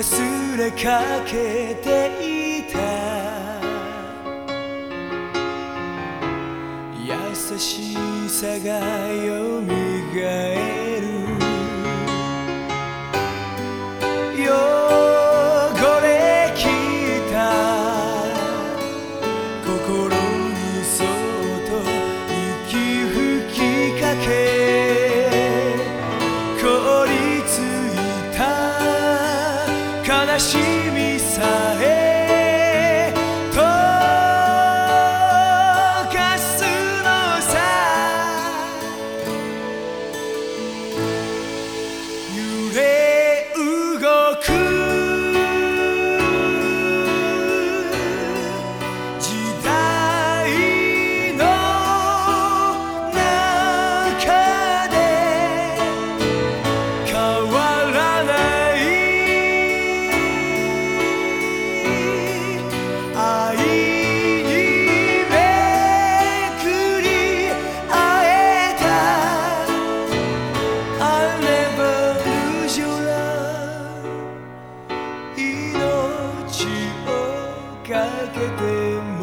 忘れかけていた。優しさがよみがえる。汚れきた心。しみさえかけても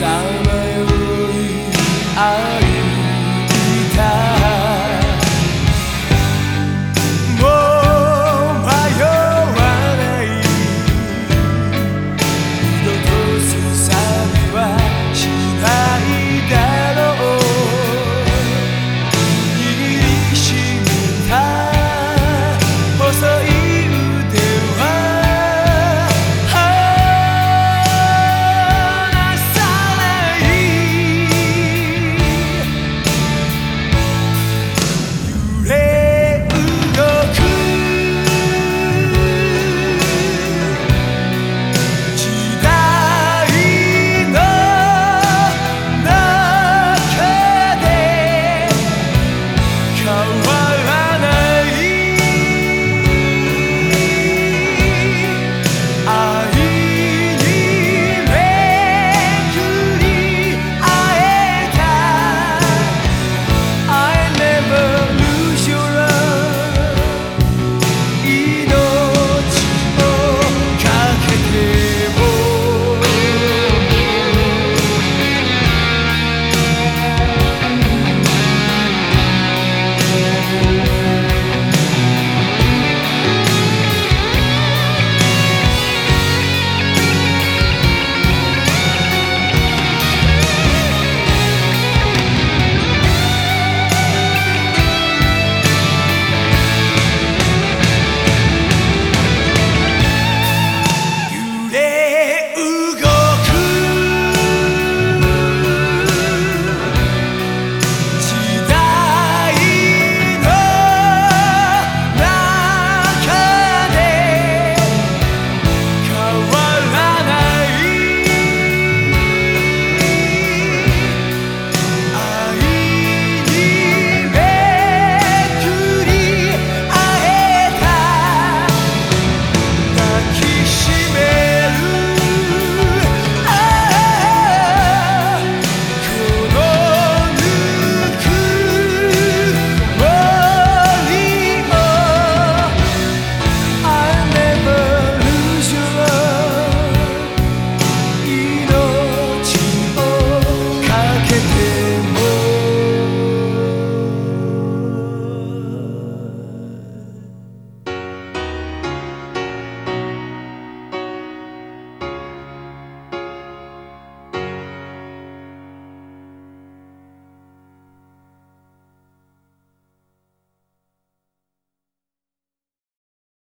sao mai vui ai